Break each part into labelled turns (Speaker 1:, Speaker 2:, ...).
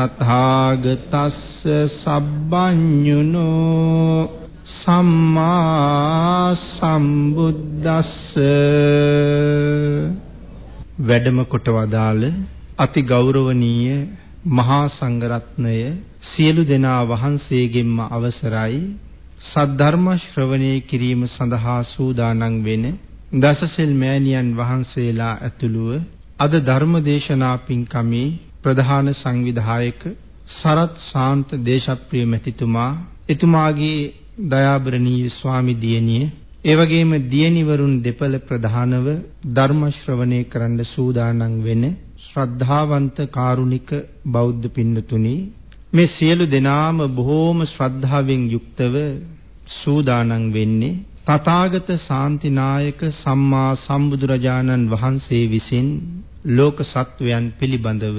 Speaker 1: තථාගතස්ස සබ්බඤුනෝ සම්මා සම්බුද්දස්ස වැඩම කොට වදාළ අති ගෞරවනීය මහා සංඝරත්නය සියලු දෙනා වහන්සේගෙන්ම අවසරයි. සද්ධර්ම ශ්‍රවණය කිරීම සඳහා සූදානම් වෙන දසසෙල් මෑණියන් වහන්සේලා ඇතුළුව අද ධර්ම දේශනා පින්කමේ ප්‍රධාන සංවිධායක සරත් ශාන්ත දේශප්‍රිය මැතිතුමා එතුමාගේ දයාබරණීය ස්වාමි දියණිය ඒ වගේම දියණිවරුන් දෙපළ ප්‍රධානව ධර්ම ශ්‍රවණය කරන්න සූදානම් වෙන ශ්‍රද්ධාවන්ත කාරුණික බෞද්ධ පින්නතුනි මේ සියලු දෙනාම බොහෝම ශ්‍රද්ධාවෙන් යුක්තව සූදානම් වෙන්නේ තථාගත ශාන්තිනායක සම්මා සම්බුදුරජාණන් වහන්සේ විසින් ලෝක සත්වයන් පිළිබඳව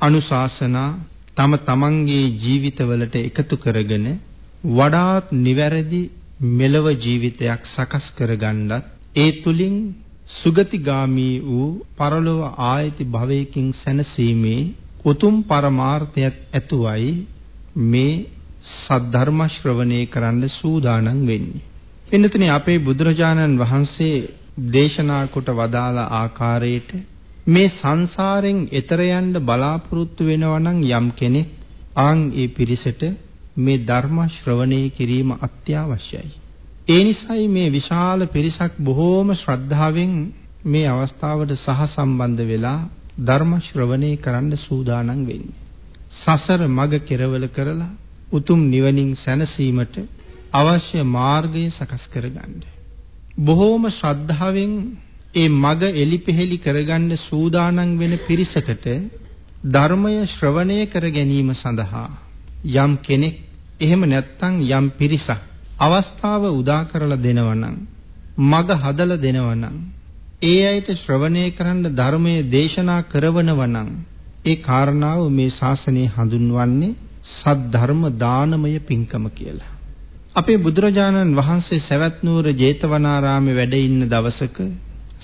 Speaker 1: අනුශාසනා තම තමන්ගේ ජීවිතවලට එකතු කරගෙන වඩාත් නිවැරදි මෙලව ජීවිතයක් සකස් කරගන්නත් ඒ තුලින් සුගතිගාමී වූ පරලොව ආයති භවයකින් සැනසීමේ උතුම් පරමාර්ථයත් ඇතුවයි මේ සද්ධර්ම ශ්‍රවණය කරන්න සූදානම් වෙන්නේ. එන්නතනේ අපේ බුදුරජාණන් වහන්සේ දේශනා කොට වදාළ ආකාරයට මේ සංසාරෙන් එතර යන්න බලාපොරොත්තු වෙනවා නම් යම් කෙනෙක් ආන් ඒ පිරිසට මේ ධර්ම ශ්‍රවණය කිරීම අත්‍යවශ්‍යයි. ඒ නිසායි මේ විශාල පිරිසක් බොහෝම ශ්‍රද්ධාවෙන් මේ අවස්ථාවට සහසම්බන්ධ වෙලා ධර්ම ශ්‍රවණය කරන්න සූදානම් වෙන්නේ. සසර මග කෙරවල කරලා උතුම් නිවනින් සැනසීමට අවශ්‍ය මාර්ගය සකස් කරගන්න. බොහෝම ශ්‍රද්ධාවෙන් ඒ මග එලිපෙහෙලි කරගන්න සූදානම් වෙන පිරිසකට ධර්මය ශ්‍රවණය කර ගැනීම සඳහා යම් කෙනෙක් එහෙම නැත්නම් යම් පිරිසක් අවස්ථාව උදා කරලා දෙනවනම් මග හදලා දෙනවනම් ඒ අයට ශ්‍රවණය කරන්න ධර්මයේ දේශනා කරවනවනම් ඒ කාරණාව මේ ශාසනය හඳුන්වන්නේ සද්ධර්ම දානමය පින්කම කියලා. අපේ බුදුරජාණන් වහන්සේ සවැත් නුවර ජේතවනාරාමේ වැඩ ඉන්න දවසක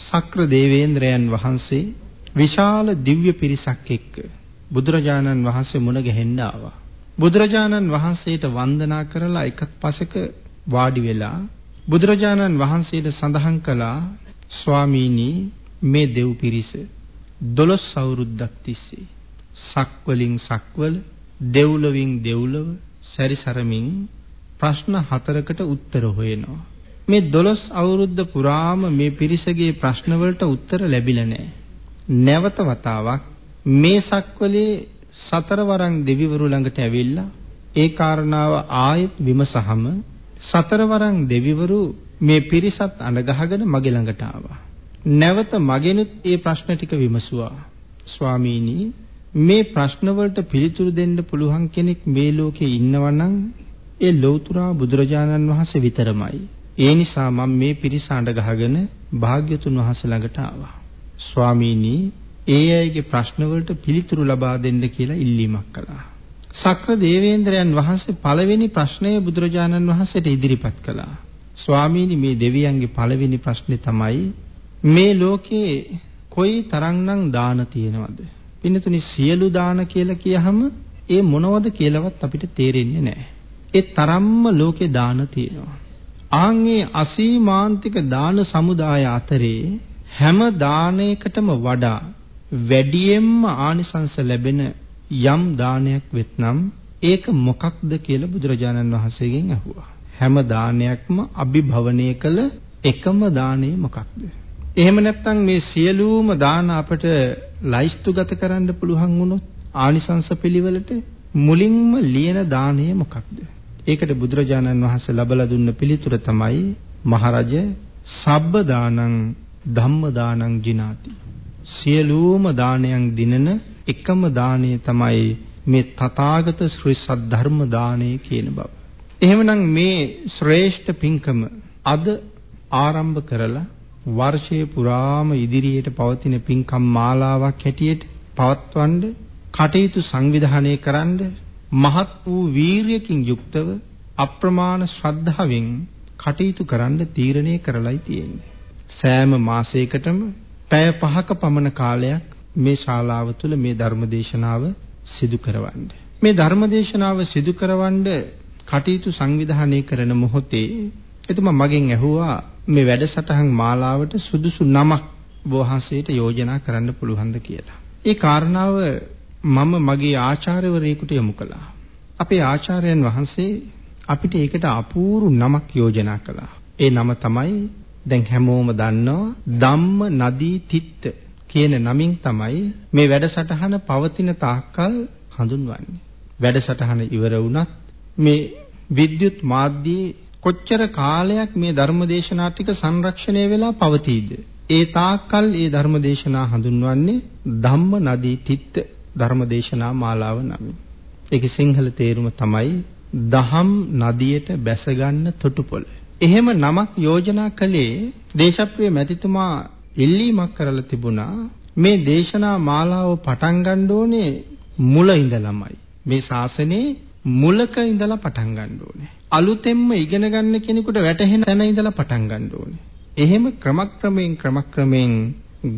Speaker 1: සක්‍ර දේවේන්ද්‍රයන් වහන්සේ විශාල දිව්‍ය පිරිසක් එක්ක බුදුරජාණන් වහන්සේ මුණ ගැහෙන්න ආවා. බුදුරජාණන් වහන්සේට වන්දනා කරලා එකත් පසෙක වාඩි වෙලා බුදුරජාණන් වහන්සේට සඳහන් කළා ස්වාමීනි මේ දෙව් පිරිස 12 අවුරුද්දක් තිස්සේ සක්වලින් සක්වල දෙව්ලොවින් දෙව්ලොව සැරිසරමින් ප්‍රශ්න හතරකට උත්තර හොයනවා. මේ 12 අවුරුද්ද පුරාම මේ පිරිසගේ ප්‍රශ්න වලට උත්තර ලැබිලා නැහැ. නැවත වතාවක් මේ සක්වලේ සතරවරන් දෙවිවරු ළඟට ඇවිල්ලා ඒ කාරණාව ආයෙත් විමසහම සතරවරන් දෙවිවරු මේ පිරිසත් අඬගහගෙන මගේ ළඟට ආවා. නැවත මගෙනුත් ඒ ප්‍රශ්න ටික විමසුවා. ස්වාමීනි මේ ප්‍රශ්න වලට පිළිතුරු දෙන්න පුළුවන් කෙනෙක් මේ ලෝකේ ඉන්නවනම් ඒ ලෞතුරා බුදුරජාණන් වහන්සේ විතරමයි. ඒ නිසා මම මේ පිරිස අඬ ගහගෙන භාග්‍යතුන් වහන්සේ ළඟට ආවා. ස්වාමීනි, ඒ අයගේ ප්‍රශ්න වලට පිළිතුරු ලබා දෙන්න කියලා ඉල්ලීමක් කළා. සක්‍ර දේවේන්ද්‍රයන් වහන්සේ පළවෙනි ප්‍රශ්නය බුදුරජාණන් වහන්සේට ඉදිරිපත් කළා. ස්වාමීනි මේ දෙවියන්ගේ පළවෙනි ප්‍රශ්නේ තමයි මේ ලෝකේ කොයි තරම්නම් දාන තියෙනවද? පින්නතුනි සියලු දාන කියලා කියහම ඒ මොනවද කියලාවත් අපිට තේරෙන්නේ නැහැ. ඒ තරම්ම ලෝකේ දාන තියෙනවා. ආන්ගේ අසීමාන්තික දාන සමුදාය අතරේ හැම දානයකටම වඩා වැඩියෙන්ම ආනිසංස ලැබෙන යම් දානයක් වෙත්නම් ඒක මොකක්ද කියලා බුදුරජාණන් වහන්සේගෙන් අහුවා. හැම දානයක්ම අභිභවනය කළ එකම දාණය මොකක්ද? එහෙම නැත්නම් මේ සියලුම දාන අපට ලයිස්තුගත කරන්න පුළුවන් වුණොත් ආනිසංස පිළිවෙලට මුලින්ම ලියන දාණය මොකක්ද? ඒකට බුදුරජාණන් වහන්සේ ලබලා දුන්න පිළිතුර තමයි මහරජ සබ්බ දානං ධම්ම දානං ජිනාති. සියලුම දානයන් දිනන එකම දාණය තමයි මේ තථාගත ශ්‍රී සද්ධර්ම දාණය කියන බව. එහෙමනම් මේ ශ්‍රේෂ්ඨ පින්කම අද ආරම්භ කරලා වර්ෂයේ පුරාම ඉදිරියට පවතින පින්කම් මාලාවක් හැටියට පවත්වන්න කටයුතු සංවිධානය කරන්න මහත් වූ වීරියකින් යුක්තව අප්‍රමාණ ශ්‍රද්ධාවෙන් කටයුතු කරන්න තීරණය කරලයි තියෙන්නේ. සෑම මාසයකටම පැය 5ක පමණ කාලයක් මේ ශාලාව තුළ මේ ධර්මදේශනාව සිදු කරවන්න. මේ ධර්මදේශනාව සිදු කරවන්න කටයුතු සංවිධානය කරන මොහොතේ එතුමා මගෙන් ඇහුවා මේ වැඩසටහන් මාලාවට සුදුසු නමක් වහන්සේට යෝජනා කරන්න පුළුවන්ද කියලා. ඒ කාරණාව මම මගේ ආචාර්යවරයෙකුට යොමු කළා. අපේ ආචාර්යයන් වහන්සේ අපිට ඒකට අපූර්ව නමක් යෝජනා කළා. ඒ නම තමයි දැන් හැමෝම දන්නවා ධම්ම නදී තිත්ත කියන නමින් තමයි මේ වැඩසටහන පවතින තාක්කල් හඳුන්වන්නේ. වැඩසටහන ඉවර වුණත් මේ විද්‍යුත් මාධ්‍යයේ කොච්චර කාලයක් මේ ධර්මදේශනා ටික සංරක්ෂණය වෙලා පවතීද? ඒ තාක්කල් ඒ ධර්මදේශනා හඳුන්වන්නේ ධම්ම නදී තිත්ත ධර්මදේශනා මාලාව නමින්. ඒකේ සිංහල තේරුම තමයි දහම් නදියට බැසගන්න තොටුපොළ. එහෙම නමක් යෝජනා කළේ දේශප්‍රිය මැතිතුමා ඉල්ලීමක් කරලා තිබුණා මේ දේශනා මාලාව පටන් ගන්න ඕනේ මුල ඉඳලමයි. මේ ශාසනයේ මුලක ඉඳලා පටන් ගන්න ඕනේ. අලුතෙන්ම ඉගෙන ගන්න කෙනෙකුට වැටහෙන තැන ඉඳලා පටන් ගන්න ඕනේ. එහෙම ක්‍රමක්‍රමයෙන් ක්‍රමක්‍රමයෙන්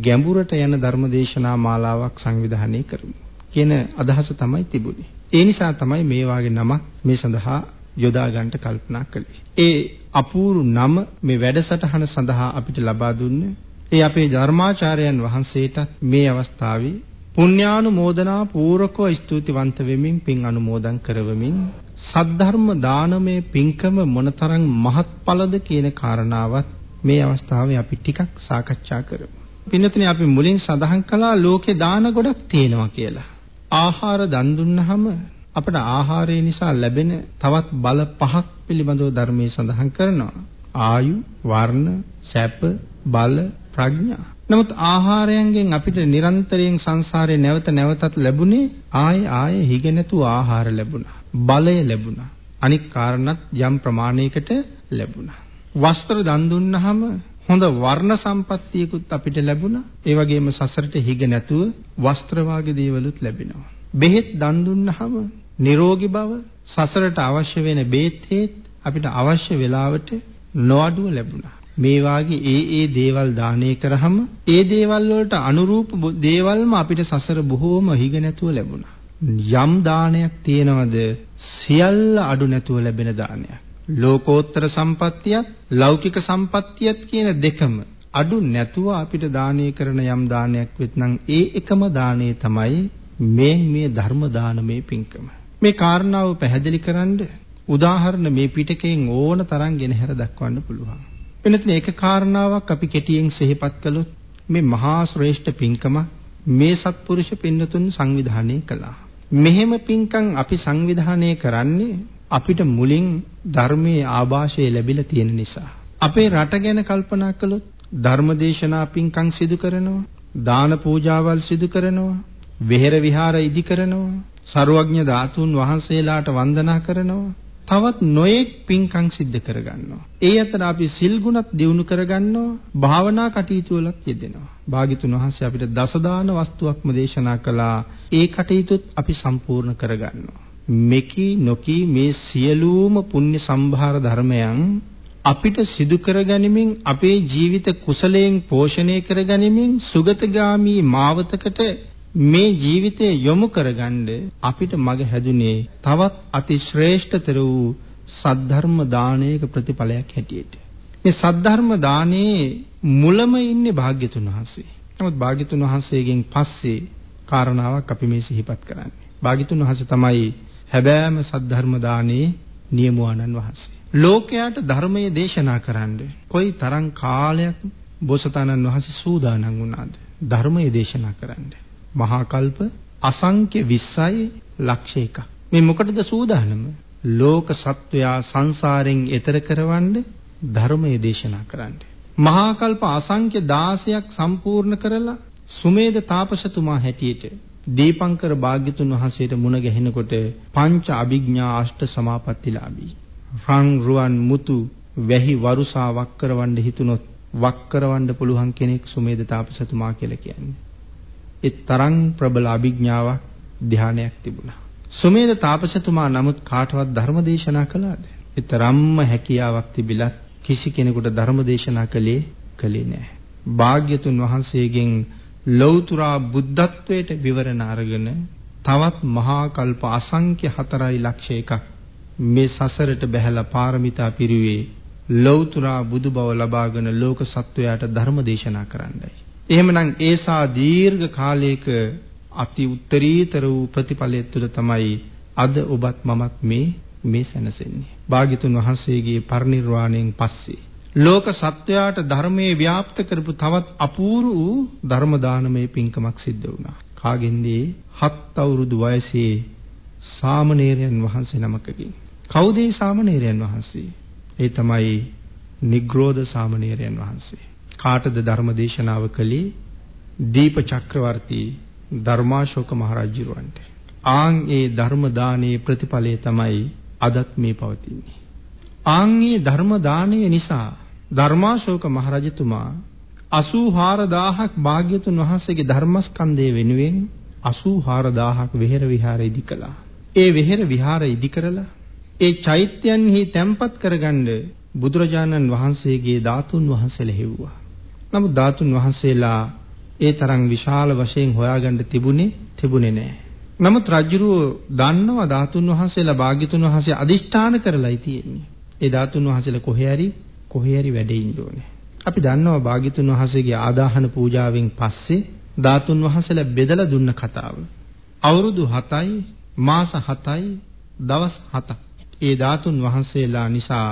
Speaker 1: ගැඹුරට යන ධර්මදේශනා මාලාවක් සංවිධානය කරමු. කියන අදහස තමයි තිබුණේ. ඒ නිසා තමයි මේ වාගේ නමක් මේ සඳහා යොදා ගන්නට කල්පනා කළේ. ඒ අපූර්ව නම මේ වැඩසටහන සඳහා අපිට ලබා දුන්නේ ඒ අපේ ධර්මාචාර්යයන් වහන්සේටත් මේ අවස්ථාවේ පුණ්‍යානුමෝදනා පූර්වකව ස්තුතිවන්ත වෙමින් පින් අනුමෝදන් කරවමින් සද්ධර්ම දානමය පින්කම මොනතරම් මහත්ඵලද කියන කාරණාවත් මේ අවස්ථාවේ අපි ටිකක් සාකච්ඡා කරමු. පින්නතුනේ අපි මුලින් සඳහන් කළා ලෝකේ දාන ගොඩක් තියෙනවා කියලා. ආහාර දන් දුන්නහම අපට ආහාරය නිසා ලැබෙන තවත් බල පහක් පිළිබඳව ධර්මයේ සඳහන් කරනවා. ආයු, වර්ණ, සැප, බල, ප්‍රඥා. නමුත් ආහාරයෙන් අපිට නිරන්තරයෙන් සංසාරේ නැවත නැවතත් ලැබුණේ ආයේ ආයේ හිග නැතුව ආහාර ලැබුණා. බලය ලැබුණා. අනික් කාරණත් යම් ප්‍රමාණයකට ලැබුණා. වස්ත්‍ර දන් දුන්නාම හොඳ වර්ණ සම්පත්තියකුත් අපිට ලැබුණා. ඒ වගේම සසරට හිග නැතුව වස්ත්‍ර වාගේ දේවලුත් ලැබෙනවා. බෙහෙත් දන් දුන්නාම නිරෝගී බව සසරට අවශ්‍ය වෙන බේත් අපිට අවශ්‍ය වෙලාවට නොඅඩුව ලැබුණා. මේ වාගේ ඒ ඒ දේවල් දානය කරාම ඒ දේවල් වලට අනුරූප දේවල්ම අපිට සසර බොහෝම හිග නැතුව ලැබුණා. යම් දානයක් තියෙනවද සියල්ල අඩු නැතුව ලැබෙන දානයක්. ලෝකෝත්තර සම්පත්තියත් ලෞකික සම්පත්තියත් කියන දෙකම අඩු නැතුව අපිට දානය කරන යම් දානයක් වෙත්නම් ඒ එකම දාණය තමයි මේ මේ ධර්ම දානමේ පින්කම. මේ කාරණාව පැහැදිලි කරන්න උදාහරණ මේ පිටකයෙන් ඕන තරම් ගෙනහැර දක්වන්න පුළුවන්. එනතන ඒක කාරණාවක් අපි කෙටියෙන් සිහිපත් කළොත් මේ මහා ශ්‍රේෂ්ඨ පින්කම මේ සත්පුරුෂ පින්නතුන් සංවිධානය කළා. මෙහෙම පින්කම් අපි සංවිධානය කරන්නේ අපිට මුලින් ධර්මයේ ආభాෂය ලැබිලා තියෙන නිසා. අපේ රට ගැන කල්පනා කළොත් ධර්මදේශනා පින්කම් සිදු කරනවා දාන පූජාවල් සිදු කරනවා විහෙර විහාර ඉදි කරනවා ਸਰුවඥ ධාතුන් වහන්සේලාට වන්දනා කරනවා තවත් නොයෙක් පින්කම් සිද්ධ කරගන්නවා. ඒ අතර අපි සිල් ගුණත් දියුණු කරගන්නවා භාවනා කටයුතු වලත් යෙදෙනවා. භාග්‍යතුන් වහන්සේ අපිට දසදාන වස්තුවක්ම දේශනා කළා. ඒ කටයුතුත් අපි සම්පූර්ණ කරගන්නවා. මෙකි නොකි මේ සියලුම පුණ්‍ය සම්භාර ධර්මයන් අපිට සිදු කරගනිමින් අපේ ජීවිත කුසලයෙන් පෝෂණය කරගනිමින් සුගතගාමි මාවතකට මේ ජීවිතය යොමු කරගන්න අපිට මග හැදුනේ තවත් අති ශ්‍රේෂ්ඨතර වූ සද්ධර්ම දානයක ප්‍රතිඵලයක් හැටියට. මේ සද්ධර්ම දානයේ මුලම ඉන්නේ භාග්‍යතුන් වහන්සේ. නමුත් භාග්‍යතුන් වහන්සේගෙන් පස්සේ කාරණාවක් අපි මේ සිහිපත් කරන්නේ. භාග්‍යතුන් වහන්සේ තමයි හැබෑම සද්ධර්ම දානයේ නියමුවාණන් වහන්සේ. ලෝකයට ධර්මයේ දේශනා කරන්න කොයි තරම් කාලයක් බෝසතාණන් වහන්සේ සූදානම් වුණාද? ධර්මයේ දේශනා කරන්න. මහා කල්ප අසංඛ්‍ය 20යි ලක්ෂ එකක්. මේ මොකටද සූදානම? ලෝක සත්වයා සංසාරයෙන් එතර කරවන්න ධර්මයේ දේශනා කරන්න. මහා කල්ප අසංඛ්‍ය 16ක් සම්පූර්ණ කරලා සුමේද තාපසතුමා හැටියට දීපංකර භාග්‍යතුන් වහන්සේට මුණ ගැහෙනකොට පංච අභිඥා අෂ්ට සමාපත්තිලාභී. රන් රුවන් මුතු වැහි වරුසා වක් කරවන්න හිතුනොත් වක් කරවන්න පුළුවන් කෙනෙක් සුමේද තාපසතුමා කියලා කියන්නේ. ඒ තරම් ප්‍රබල අභිඥාවක් ධානයක් තිබුණා. සුමේද තාපසතුමා නමුත් කාටවත් ධර්ම දේශනා කළාද? ඒ තරම්ම හැකියාවක් තිබිලත් කිසි කෙනෙකුට ධර්ම දේශනා කළේ කළේ නැහැ. භාග්‍යතුන් වහන්සේගෙන් ලෞතුරා බුද්ධත්වයට විවරණ අරගෙන තවත් මහා කල්ප අසංඛ්‍ය 4 ලක්ෂ එකක් මේ සසරට බැහැලා පාරමිතා පිරුවේ ලෞතුරා බුදු බව ලබාගෙන ලෝක සත්වයාට ධර්ම දේශනා කරන්නයි. එහෙමනම් ඒසා දීර්ඝ කාලයක අති උත්තරීතර වූ ප්‍රතිඵලය තුළ තමයි අද ඔබත් මමත් මේ මේ සැනසෙන්නේ. භාග්‍යතුන් වහන්සේගේ පරිනිර්වාණයෙන් පස්සේ ලෝක සත්වයාට ධර්මයේ ව්‍යාප්ත කරපු තවත් අපූර්ව වූ ධර්ම දානමය පින්කමක් සිද්ධ වුණා. කාගෙන්දී හත් අවුරුදු වයසේ සාමණේරයන් වහන්සේ නමකකින්. කවුද ඒ සාමණේරයන් වහන්සේ? ඒ තමයි නිග්‍රෝධ සාමණේරයන් වහන්සේ. කාටද ධර්ම දේශනාව කළේ දීප චක්‍රවර්ති ධර්මාශෝක මහරජුරවන්ට ආන් ඒ ධර්ම දානයේ ප්‍රතිඵලය තමයි අදත් මේ පවතින්නේ ආන් ඒ ධර්ම දානය නිසා ධර්මාශෝක මහරජතුමා 84000ක් භාග්‍යතුන් වහන්සේගේ ධර්මස්කන්ධය වෙනුවෙන් 84000ක් වෙහෙර විහාර ඉදි කළා. ඒ වෙහෙර විහාර ඉදි කරලා ඒ චෛත්‍යයන්හි තැන්පත් කරගන්න බුදුරජාණන් වහන්සේගේ ධාතුන් වහන්සේලා හෙව්වා. නමුත් ධාතුන් වහන්සේලා ඒ තරම් විශාල වශයෙන් හොයාගන්න තිබුණේ තිබුණේ නැහැ. නමුත් රජුරෝ දන්නවා ධාතුන් වහන්සේලා භාග්‍යතුන් වහන්සේ අදිෂ්ඨාන කරලායි තියෙන්නේ. ඒ ධාතුන් වහන්සේලා කොහේ හරි කොහේ හරි වැඩ ඉන්න ඕනේ. අපි දන්නවා භාග්‍යතුන් වහන්සේගේ ආදාහන පූජාවෙන් පස්සේ ධාතුන් වහන්සේලා බෙදලා දුන්න කතාව. අවුරුදු 7යි මාස 7යි දවස් 7ක්. ඒ ධාතුන් වහන්සේලා නිසා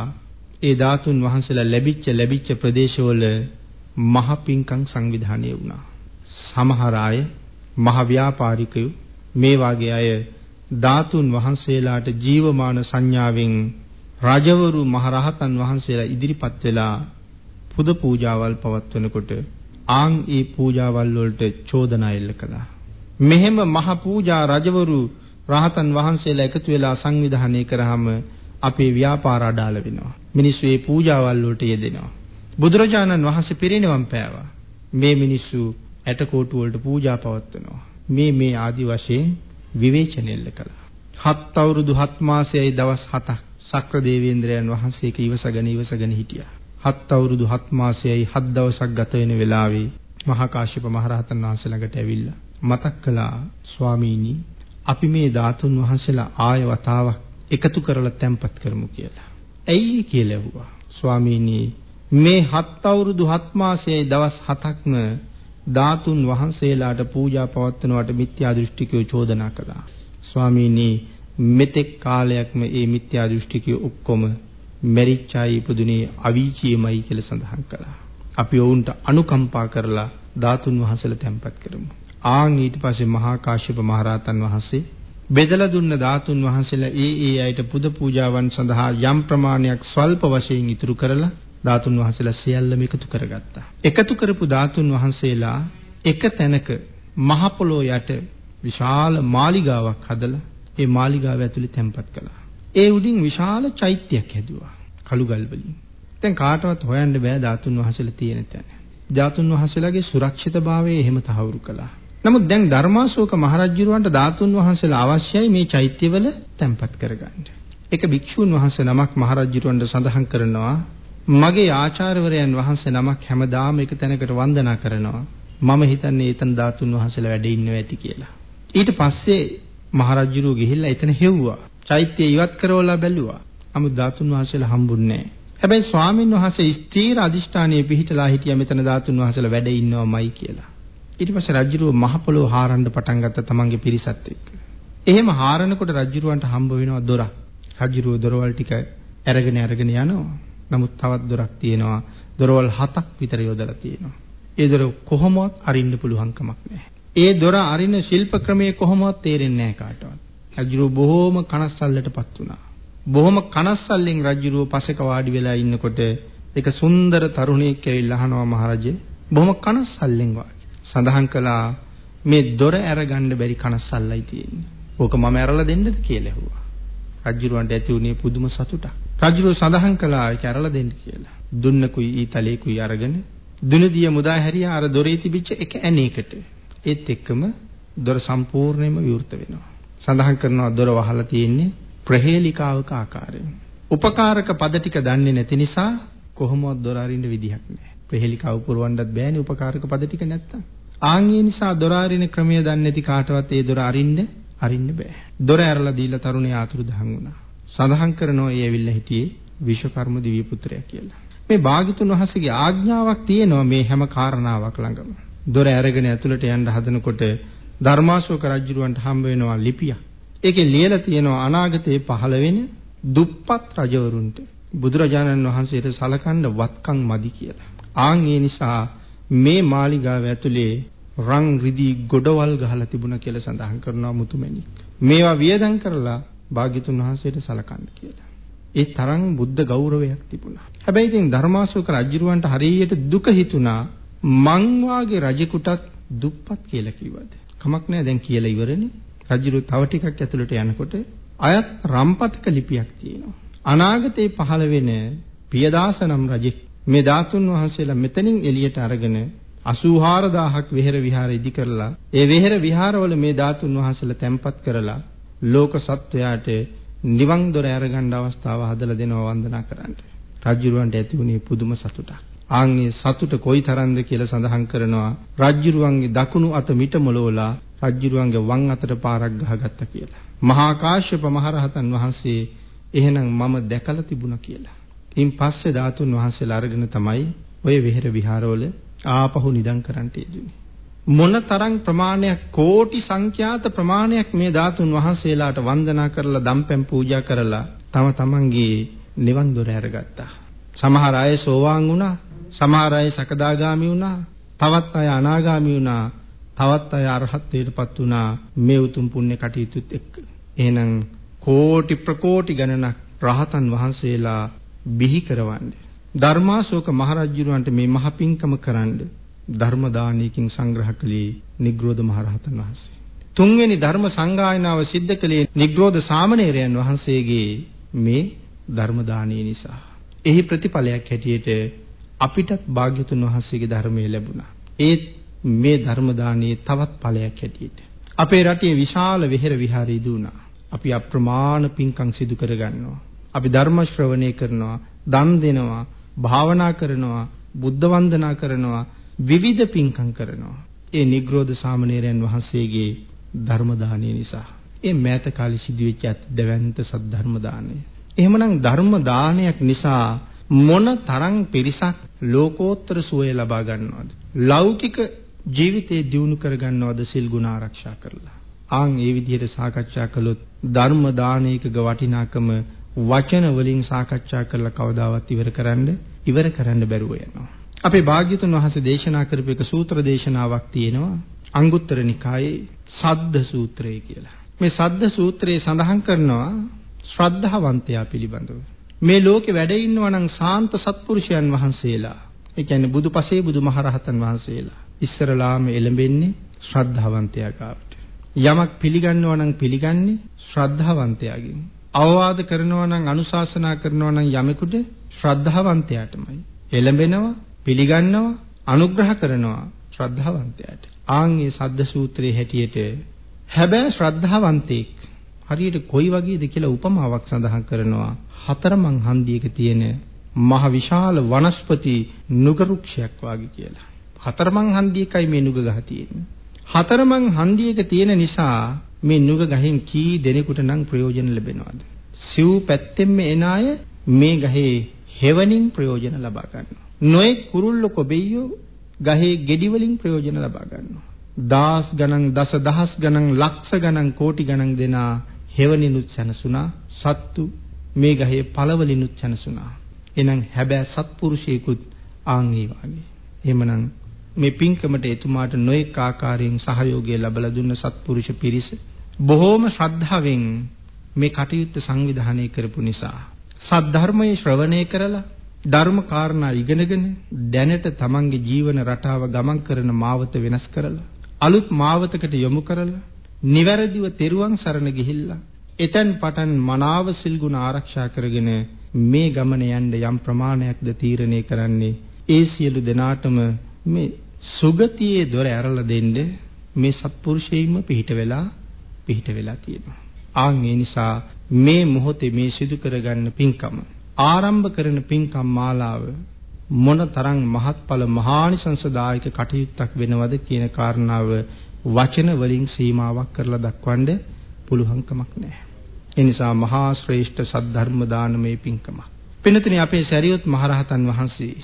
Speaker 1: ඒ ධාතුන් වහන්සේලා ලැබිච්ච ලැබිච්ච ප්‍රදේශවල මහ පිංකම් සංවිධානය වුණා. සමහර අය මහ ව්‍යාපාරිකයෝ මේ වාගේ අය ධාතුන් වහන්සේලාට ජීවමාන සංඥාවෙන් රජවරු මහරහතන් වහන්සේලා ඉදිරිපත් වෙලා පුද පූජාවල් පවත්වනකොට ආන් ඒ පූජාවල් වලට චෝදනා එල්ල කළා. මෙහෙම මහ පූජා රජවරු රහතන් වහන්සේලා එකතු වෙලා සංවිධානය කරාම අපේ ව්‍යාපාර අඩාල වෙනවා. මිනිස්සු මේ පූජාවල් වලට යෙදෙනවා. බුදුරජාණන් වහන්සේ පිරිනිවන් පෑවා. මේ මිනිස්සු ඇටකොටු වලට පූජා පවත්වනවා. මේ මේ ආදි වශයෙන් විවේචනෙල්ල කළා. හත් අවුරුදු හත් මාසයයි දවස් 7ක් සක්‍ර දේවේන්ද්‍රයන් වහන්සේක ඉවසගෙන ඉවසගෙන හිටියා. හත් අවුරුදු හත් මාසයයි හත් දවසක් ගත වෙන වෙලාවේ මහා කාශ්‍යප මහරහතන් වහන්සේ ළඟට ඇවිල්ලා මතක් කළා ස්වාමීනි අපි මේ ධාතුන් වහන්සේලා ආය වතාවක් එකතු කරලා තැන්පත් කරමු කියලා. ඇයි කියලා ඇහුවා. ස්වාමීනි මේ හත් අවුරුදු හත් මාසයයි දවස් 7ක්ම ධාතුන් වහන්සේලාට පූජා පවත්වනවට මිත්‍යා දෘෂ්ටිකයෝ චෝදනා කළා. ස්වාමීනි මෙතෙක් කාලයක්ම මේ මිත්‍යා දෘෂ්ටිකයෝ ඔක්කොම මෙරිච්චායි ඉපදුනේ අවීචියමයි කියලා සඳහන් කළා. අපි ඔවුන්ට අනුකම්පා කරලා ධාතුන් වහන්සේලා තැන්පත් කරමු. ආන් ඊට පස්සේ මහා කාශ්‍යප මහරහතන් වහන්සේ බෙදලා දුන්න ධාතුන් වහන්සේලා ඒ ඒ අයට පුද පූජාවන් සඳහා යම් ප්‍රමාණයක් ස්වල්ප වශයෙන් ඉතුරු කරලා ධාතුන් වහන්සේලා සියල්ලම එකතු කරගත්තා. එකතු කරපු ධාතුන් වහන්සේලා එක තැනක මහ පොළොව යට විශාල මාලිගාවක් හදලා ඒ මාලිගාව ඇතුලේ තැන්පත් කළා. ඒ උඩින් විශාල චෛත්‍යයක් හැදුවා. කළු ගල් වලින්. දැන් කාටවත් හොයන්න බෑ ධාතුන් වහන්සේලා තියෙන තැන. ධාතුන් වහන්සේලාගේ සුරක්ෂිතභාවය එහෙම තහවුරු කළා. නමුත් දැන් ධර්මාශෝක මහරජුරවන්ට ධාතුන් වහන්සේලා අවශ්‍යයි මේ චෛත්‍යවල තැන්පත් කරගන්න. එක භික්ෂුන් වහන්සේ නමක් මහරජුරවන්ට සඳහන් කරනවා මගේ ආචාර්යවරයන් වහන්සේ නමක් හැමදාම එක තැනකට වන්දනා කරනවා. මම හිතන්නේ එතන ධාතුන් වහන්සේලා වැඩ ඉන්නව ඇති කියලා. ඊට පස්සේ මහරජුරුව ගිහිල්ලා එතන හෙව්වා. චෛත්‍යය ඉවත් කරවලා බැලුවා. නමුත් ධාතුන් වහන්සේලා හම්බුන්නේ නැහැ. හැබැයි ස්වාමින් වහන්සේ ස්ථීර අදිෂ්ඨානයේ පිහිටලා හිටියා මෙතන ධාතුන් වහන්සේලා වැඩ ඉන්නවමයි කියලා. ඊට පස්සේ රජුරුව මහ පොළොව හාරන්න පටන් ගත්ත තමන්ගේ පිරිසත් එක්ක. එහෙම හාරනකොට රජුරුවන්ට හම්බ වෙනවා දොරක්. රජුරුව දොරවල් ටික අරගෙන අරගෙන යනවා. නමුත් තවත් දොරක් තියෙනවා. දොරවල් හතක් විතර යොදලා තියෙනවා. ඒ දොර කොහොමවත් අරින්න පුළුවන් කමක් නැහැ. ඒ දොර අරින ශිල්ප ක්‍රමයේ කොහොමවත් තේරෙන්නේ නැහැ කාටවත්. රජුරුව බොහෝම කනස්සල්ලටපත් වුණා. බොහොම කනස්සල්ලෙන් රජුරුව පසෙක වාඩි වෙලා ඉන්නකොට එක සුන්දර තරුණයෙක් ඇවිල්ලා අහනවා මහරජේ බොහොම කනස්සල්ලෙන් වාඩි. සඳහන් කළා මේ දොර ඇරගන්න බැරි කනස්සල්ලයි තියෙන්නේ. ඕක මම ඇරලා දෙන්නද කියලා ඇහුවා. රජුරවන්ට ඇති වුණේ පුදුම සතුටක්. රජුරෝ සඳහන් කළා ඒක ඇරලා දෙන්න කියලා. දුන්නකුයි ඊතලේකුයි අරගෙන දුනදිය මුදා හැරියා අර දොරේ තිබිච්ච එක ඇණේකට. ඒත් එක්කම දොර සම්පූර්ණයෙන්ම විවෘත වෙනවා. සඳහන් කරනවා දොර වහලා තියෙන්නේ ප්‍රහේලිකාවක ආකාරයෙන්. උපකාරක පද ටික දන්නේ නැති නිසා කොහොමවත් දොර අරින්න විදිහක් නැහැ. ප්‍රහේලිකාව පුරවන්නත් බෑනේ උපකාරක පද ටික නැත්තම්. ආන් ඒ නිසා දොර අරින ක්‍රමය දන්නේ නැති කාටවත් ඒ දොර අරින්න අරින්න බෑ. දොර ඇරලා දීලා තරුණයා ආතුරුදහන් වුණා. සඳහන් කරනවා ඒ ඇවිල්ලා හිටියේ විශ්වකර්ම දිව්‍ය පුත්‍රයා කියලා. මේ භාග්‍යතුන් වහන්සේගේ ආඥාවක් තියෙනවා මේ හැම කාරණාවක් ළඟම. දොර ඇරගෙන ඇතුළට යන්න හදනකොට ධර්මාශෝක රජුරවන්ට හම්බ වෙනවා ලිපියක්. ඒකේ ලියලා තියෙනවා අනාගතයේ පහළ වෙන දුප්පත් රජවරුන්ට බුදුරජාණන් වහන්සේට සලකන්න වත්කම් මදි කියලා. ආන් ඒ නිසා මේ මාලිගාව ඇතුලේ රන් රිදී ගොඩවල් ගහලා තිබුණා කියලා සඳහන් කරනවා මුතුමැණික්. මේවා වියදම් කරලා භාග්‍යතුන් වහන්සේට සලකන්න කියලා. ඒ තරම් බුද්ධ ගෞරවයක් තිබුණා. හැබැයි ඉතින් ධර්මාශෝක රජුරවන්ට හරියට දුක හිතුණා මං වාගේ රජෙකුටත් දුප්පත් කියලා කිව්වද? කමක් නැහැ දැන් කියලා ඉවරනේ. රජුරු තව ටිකක් ඇතුළට යනකොට අයත් රම්පතක ලිපියක් තියෙනවා. අනාගතේ පහළ වෙන පියදාස නම් රජෙක් මේ ධාතුන් වහන්සේලා මෙතනින් එළියට අරගෙන 84000ක් විහෙර විහාර ඉදි කරලා ඒ විහෙර විහාරවල මේ ධාතුන් වහන්සේලා තැන්පත් කරලා ලෝක සත්වයාට නිවන් දොර අරගන්න අවස්ථාව හදලා දෙනවා වන්දනා කරන්න. රජුරවන්ට ඇති වුණේ පුදුම සතුටක්. ආන්ගේ සතුට කොයිතරම්ද කියලා සඳහන් කරනවා රජ්ජුරුවන්ගේ දකුණු අත මිට මොලවලා රජ්ජුරුවන්ගේ වම් අතට පාරක් ගහගත්තා කියලා. මහා කාශ්‍යප මහරහතන් වහන්සේ එහෙනම් මම දැකලා තිබුණා කියලා. ඉන් පස්සේ ධාතුන් වහන්සේලා අරගෙන තමයි ඔය විහෙර විහාරවල ආපහු නිදන් කරන්නට යෙදුනේ. මොනතරම් ප්‍රමාණයක් කෝටි සංඛ්‍යාත ප්‍රමාණයක් මේ ධාතුන් වහන්සේලාට වන්දනා කරලා දම්පැන් පූජා කරලා තම තමන්ගේ නිවන් දොර ඇරගත්තා. සමහර අය සෝවාන් වුණා, සමහර අය සකදාගාමි වුණා, තවත් අය අනාගාමි වුණා, තවත් අය අරහත්ත්වයටපත් වුණා මේ උතුම් පුණ්‍ය කටයුතුත් එක්ක. එහෙනම් කෝටි ප්‍රකෝටි ගණනක් රහතන් වහන්සේලා බිහි කරවන්නේ. ධර්මාශෝක මහරජුරවන්ට මේ මහ පිංකම කරන්න ධර්ම දානයකින් සංග්‍රහ කළේ නිග්‍රෝධ මහරහතන් වහන්සේ. තුන්වෙනි ධර්ම සංගායනාව සිද්ධ කළේ නිග්‍රෝධ සාමණේරයන් වහන්සේගේ මේ ධර්ම දානය නිසා. එහි ප්‍රතිඵලයක් හැටියට අපිටත් භාග්‍යතුන් වහන්සේගේ ධර්මය ලැබුණා. ඒත් මේ ධර්ම දානයේ තවත් ඵලයක් හැටියට අපේ රටේ විශාල වෙහෙර විහාරය දුණා. අපි අප්‍රමාණ පින්කම් සිදු කරගන්නවා. අපි ධර්ම ශ්‍රවණය කරනවා, දන් දෙනවා, භාවනා කරනවා, බුද්ධ වන්දනා කරනවා, විවිධ පින්කම් කරනවා. ඒ නිග්‍රෝධ සාමණේරයන් වහන්සේගේ ධර්ම දානය නිසා. ඒ මෑත කාලේ සිදුවෙච්ච අත්දැවැන්ත සද්ධර්ම දානය. එහෙමනම් ධර්ම දානයක් නිසා මොන තරම් පිරිසක් ලෝකෝත්තර සුවය ලබා ගන්නවද? ලෞකික ජීවිතේ දියුණු කර ගන්නවද සිල් ගුණ ආරක්ෂා කරලා? ආන් ඒ විදිහට සාකච්ඡා කළොත් ධර්ම දානයක වටිනාකම වචන වලින් සාකච්ඡා කරලා කවදාවත් ඉවර කරන්න ඉවර කරන්න බැරුව යනවා. අපේ භාග්‍යතුන් වහන්සේ දේශනා කරපු එක සූත්‍ර දේශනාවක් තියෙනවා අංගුත්තර නිකායේ සද්ද සූත්‍රය කියලා. මේ සද්ද සූත්‍රයේ සඳහන් කරනවා ශ්‍රද්ධාවන්තයා පිළිබඳව. මේ ලෝකේ වැඩ ඉන්නවා නම් සාන්ත සත්පුරුෂයන් වහන්සේලා. ඒ කියන්නේ බුදුපසේ බුදුමහරහතන් වහන්සේලා. ඉස්සරලාම එළඹෙන්නේ ශ්‍රද්ධාවන්තයා ගාවට. යමක් පිළිගන්නවා නම් පිළිගන්නේ ශ්‍රද්ධාවන්තයාගෙන්. අවවාද කරනවා නම් අනුශාසනා කරනවා නම් යමෙකුට ශ්‍රද්ධාවන්තයාටමයි. එළඹෙනවා, පිළිගන්නවා, අනුග්‍රහ කරනවා ශ්‍රද්ධාවන්තයාට. ආන් මේ සද්ද සූත්‍රයේ හැටියට හැබැයි ශ්‍රද්ධාවන්තෙක් හරියට කොයි වගේද කියලා උපමාවක් සඳහන් කරනවා. හතරමං හන්දියක තියෙන මහ විශාල වනස්පති නුග රුක්ෂයක් වගේ කියලා. හතරමං හන්දියකයි මේ නුග ගහ තියෙන්නේ. හතරමං හන්දියක තියෙන නිසා මේ නුග ගහෙන් කී දෙනෙකුට නම් ප්‍රයෝජන ලැබෙනවද? සිව් පැත්තෙන්ම එන අය මේ ගහේ හෙවණින් ප්‍රයෝජන ලබා ගන්නවා. නොයෙක් කුරුල්ල කොබෙයියෝ ගහේ ගෙඩි වලින් ප්‍රයෝජන ලබා ගන්නවා. දහස් ගණන් දස දහස් ගණන් ලක්ෂ ගණන් කෝටි ගණන් දෙනා හෙවණිනුත් සැනසුණා සත්තු මේ ගහේ පළවලිනුත් සැනසුණා. එහෙනම් හැබෑ සත්පුරුෂයෙකුත් ආන් ඒ වගේ. එහෙමනම් මේ පින්කමට එතුමාට නොඑක ආකාරයෙන් සහයෝගය ලැබලා දුන්න සත්පුරුෂ පිරිස බොහෝම ශ්‍රද්ධාවෙන් මේ කටයුත්ත සංවිධානය කරපු නිසා සද්ධර්මයේ ශ්‍රවණය කරලා ධර්ම කාරණා ඉගෙනගෙන දැනට තමන්ගේ ජීවන රටාව ගමන් කරන මාවත වෙනස් කරලා අලුත් මාවතකට යොමු කරලා නිවැරදිව තෙරුවන් සරණ ගිහිල්ලා එතෙන් පටන් මනාව සිල් ගුණ ආරක්ෂා කරගෙන මේ ගමන යන්න යම් ප්‍රමාණයක්ද තීරණය කරන්නේ ඒ සියලු දෙනාටම මේ සුගතියේ දොර ඇරලා දෙන්න මේ සත්පුරුෂයෙන්ම පිහිට වෙලා පිහිට වෙලා තියෙනවා. ආන් ඒ නිසා මේ මොහොතේ මේ සිදු කරගන්න පින්කම ආරම්භ කරන පින්කම් මාලාව මොනතරම් මහත්ඵල මහානිසංසදායක කටයුත්තක් වෙනවද කියන කාරණාව වචන වලින් සීමාවක් කරලා දක්වන්න පුළුවන් කමක් නැහැ. ඒ නිසා මහා ශ්‍රේෂ්ඨ සද්ධර්ම දානමේ පින්කම. පින්නතුනි අපේ සරියොත් මහරහතන් වහන්සේ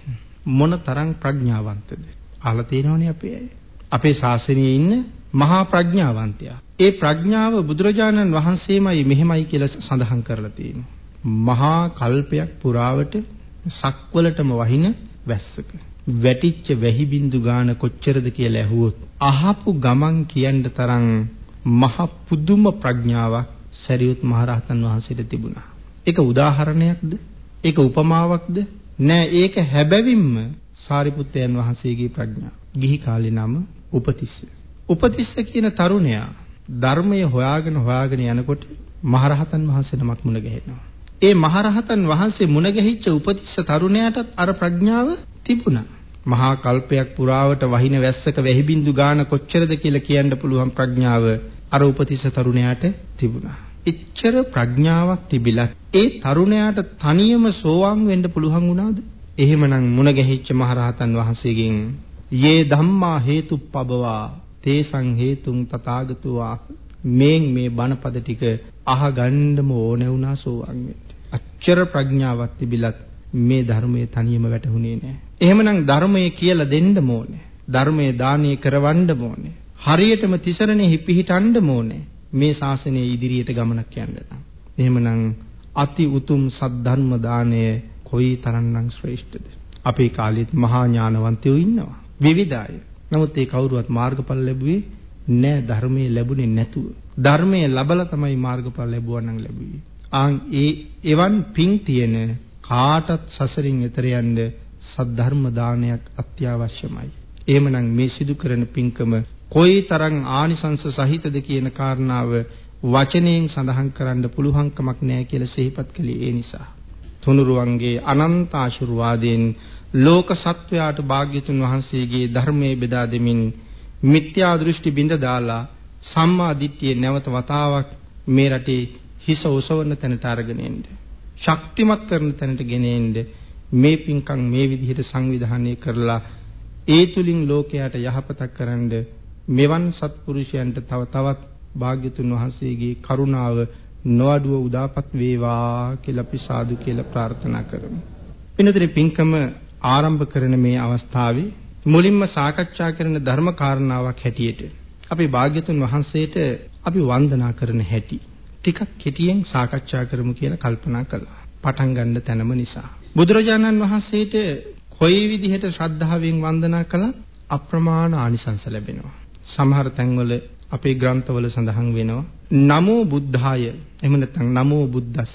Speaker 1: මොනතරම් ප්‍රඥාවන්තද? අහලා තියෙනවනේ අපේ අය. අපේ ශාසනයේ ඉන්න මහා ප්‍රඥාවන්තයා. ඒ ප්‍රඥාව බුදුරජාණන් වහන්සේමයි මෙහෙමයි කියලා සඳහන් කරලා තියෙනවා. මහා කල්පයක් පුරාවට සක්වලටම වහින වැස්සක වැටිච්ච වැහි බින්දු ගාන කොච්චරද කියලා ඇහුවොත් අහපු ගමන් කියන්න තරම් මහ පුදුම ප්‍රඥාවක් සරියුත් මහරහතන් වහන්සේට තිබුණා. ඒක උදාහරණයක්ද? ඒක උපමාවක්ද? නෑ ඒක හැබැවින්ම සාරිපුත්තයන් වහන්සේගේ ප්‍රඥාව. ගිහි කාලේ නම උපතිස්ස. උපතිස්ස කියන තරුණයා ධර්මය හොයාගෙන හොයාගෙන යනකොට මහරහතන් වහන්සේ නමක් මුණ ගැහෙනවා. ඒ මහරහතන් වහන්සේ මුණ ගැහිච්ච උපතිස්ස තරුණයාටත් අර ප්‍රඥාව තිබුණා. මහා කල්පයක් පුරාවට වහින වැස්සක වැහි බින්දු ගාන කොච්චරද කියලා කියන්න පුළුවන් ප්‍රඥාව අර උපතිස්ස තරුණයාට තිබුණා. එච්චර ප්‍රඥාවක් තිබිලා ඒ තරුණයාට තනියම සෝවාන් වෙන්න පුළුවන් වුණාද? එහෙමනම් මුණ ගැහිච්ච මහරහතන් වහන්සේගෙන් යේ ධම්මා හේතුප්පබවා තේසං හේතුං තථාගතෝ මේන් මේ බණපද ටික අහගන්නම ඕන වුණා සෝවන් වෙන්න. අච්චර ප්‍රඥාවක් තිබිලත් මේ ධර්මයේ තනියම වැටහුනේ නැහැ. එහෙමනම් ධර්මයේ කියලා දෙන්න ඕනේ. ධර්මයේ දානීය කරවන්න ඕනේ. හරියටම තිසරණෙහි පිහිටන්න ඕනේ. මේ ශාසනය ඉදිරියට ගමනක් යන්න නම්. එහෙමනම් අති උතුම් සද්ධර්ම දාණය කොයි තරම්නම් ශ්‍රේෂ්ඨද? අපේ කාලෙත් මහා ඥානවන්තයෝ ඉන්නවා. විවිධ අය. නමුත් ඒ කවුරුවත් මාර්ගඵල ලැබුවේ නෑ ධර්මයේ ලැබුණේ නැතුව. ධර්මයේ ලබලා තමයි මාර්ගඵල ලැබුවා නම් ලැබුවේ. ආන් ඒ එවන් පිං තියෙන කාටත් සසරින් එතර යන්න සද්ධර්ම දානයක් අත්‍යවශ්‍යමයි. එහෙමනම් මේ සිදු කරන පින්කම කොයිතරම් ආනිසංස සහිතද කියන කාරණාව වචනයෙන් සඳහන් කරන්න පුළුවන්කමක් නැහැ කියලා සිහිපත් කළේ ඒ නිසා. තුනුරුවන්ගේ අනන්ත ආශිර්වාදයෙන් ලෝක සත්වයාට භාග්‍යතුන් වහන්සේගේ ධර්මයේ බෙදා දෙමින් මිත්‍යා දෘෂ්ටි බිඳ දාලා සම්මා දිට්ඨිය නැවත වතාවක් මේ රටේ හිස ඔසවන තැනට අරගෙන එන්න. ශක්තිමත් කරන තැනට ගෙන එන්න මේ පින්කම් මේ විදිහට සංවිධානය කරලා ඒ තුලින් ලෝකයට යහපතක් කරන්න මෙවන් සත්පුරුෂයන්ට තව තවත් භාග්‍යතුන් වහන්සේගේ කරුණාව නොඅඩුව උදාපත් වේවා කියලා අපි සාදු කියලා ප්‍රාර්ථනා කරමු. වෙනතරේ පින්කම ආරම්භ කරන මේ අවස්ථාවේ මුලින්ම සාකච්ඡා කරන ධර්ම කාරණාවක් හැටියට අපි භාග්‍යතුන් වහන්සේට අපි වන්දනා කරන හැටි ටිකක් කෙටියෙන් සාකච්ඡා කරමු කියලා කල්පනා කළා. පටන් ගන්න තැනම නිසා. බුදුරජාණන් වහන්සේට කොයි විදිහට ශ්‍රද්ධාවෙන් වන්දනා කළත් අප්‍රමාණ ආනිසංස ලැබෙනවා. සමහර තැන්වල අපේ ග්‍රන්ථවල සඳහන් වෙනවා නමෝ බුද්ධාය එහෙම නැත්නම් නමෝ බුද්දස්ස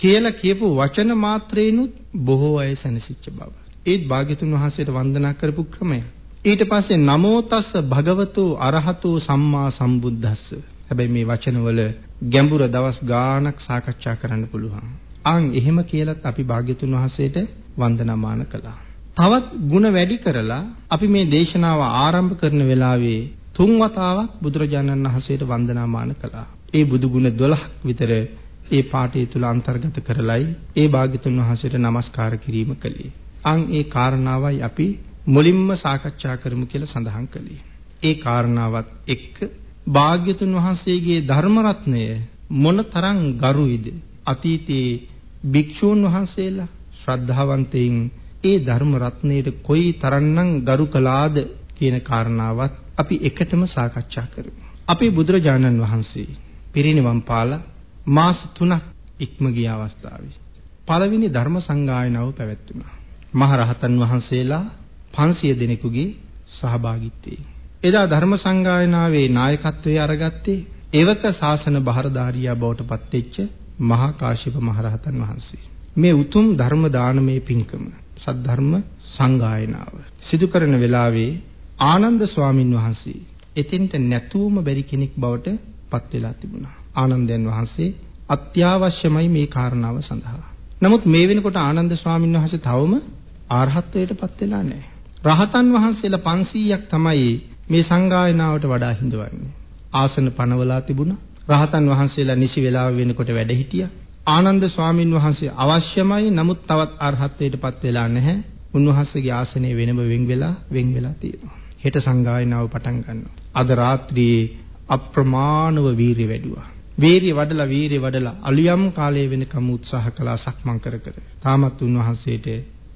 Speaker 1: කියලා කියපු වචන මාත්‍රේනුත් බොහෝ අය සැනසෙච්ච බව. ඒත් භාග්‍යතුන් වහන්සේට වන්දනා කරපු ක්‍රමය. ඊට පස්සේ නමෝ තස්ස භගවතු අරහතු සම්මා සම්බුද්දස්ස. හැබැයි මේ වචනවල ගැඹුර දවස් ගාණක් සාකච්ඡා කරන්න පුළුවන්. ආන් එහෙම කියලත් අපි භාග්‍යතුන් වහන්සේට වන්දනාමාන කළා. තවත් ಗುಣ වැඩි කරලා අපි මේ දේශනාව ආරම්භ කරන වෙලාවේ තුන් වතාවක් බුදුරජාණන් වහන්සේට වන්දනාමාන කළා. ඒ බුදු ගුණ 12ක් විතර ඒ පාඨය තුල අන්තර්ගත කරලයි ඒ භාග්‍යතුන් වහන්සේට নমස්කාර කිරීම කළේ. අන් ඒ කාරණාවයි අපි මුලින්ම සාකච්ඡා කරමු කියලා සඳහන් කළේ. ඒ කාරණාවත් එක්ක භාග්‍යතුන් වහන්සේගේ ධර්ම රත්නය මොනතරම් ගරුයිද අතීතයේ භික්ෂූන් වහන්සේලා ශ්‍රද්ධාවන්තයින් ඒ ධර්ම රත්නයට කොයි තරම්නම් ගරු කළාද කියන කාරණාවත් අපි එකටම සාකච්ඡා කරමු. අපේ බුදුරජාණන් වහන්සේ පිරිනිවන් පාලා මාස 3ක් ඉක්ම ගිය අවස්ථාවේ පළවෙනි ධර්ම සංගායනාව පැවැත්වුණා. මහ රහතන් වහන්සේලා 500 දෙනෙකුගේ සහභාගීත්වයෙන්. එදා ධර්ම සංගායනාවේ නායකත්වයේ අරගත්තේ එවක ශාසන බහරදාරියා බවට පත්වෙච්ච මහා කාශ්‍යප මහ රහතන් වහන්සේ. මේ උතුම් ධර්ම දානමය පින්කම සද්ධර්ම සංගායනාව සිදු කරන වෙලාවේ ආනන්ද ස්වාමින් වහන්සේ එතෙන්ට නැතුවම බැරි කෙනෙක් බවට පත් වෙලා තිබුණා. ආනන්දයන් වහන්සේ අත්‍යවශ්‍යමයි මේ කාරණාව සඳහා. නමුත් මේ වෙනකොට ආනන්ද ස්වාමින් වහන්සේ තවම ආරහත්ත්වයට පත් වෙලා නැහැ. රහතන් වහන්සේලා 500ක් තමයි මේ සංගායනාවට වඩා හිඳවන්නේ. ආසන පනවලා තිබුණා. රහතන් වහන්සේලා නිසි වේලාව වෙනකොට වැඩ හිටියා. ආනන්ද ස්වාමින් වහන්සේ අවශ්‍යමයි නමුත් තවත් අරහත්ත්වයටපත් වෙලා නැහැ. උන්වහන්සේගේ ආසනය වෙනම වෙන් වෙලා වෙන් වෙලා තියෙනවා. හෙට සංගායනාව පටන් ගන්නවා. අද රාත්‍රියේ අප්‍රමාණව වීරිය වැඩුවා. වීරිය වඩලා වීරිය වඩලා අලියම් කාලයේ වෙනකම් උත්සාහ කළා සක්මන් කර කර. තාමත් උන්වහන්සේට